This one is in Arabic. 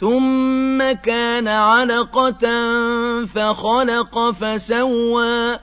ثم كان علقة فخلق فسوى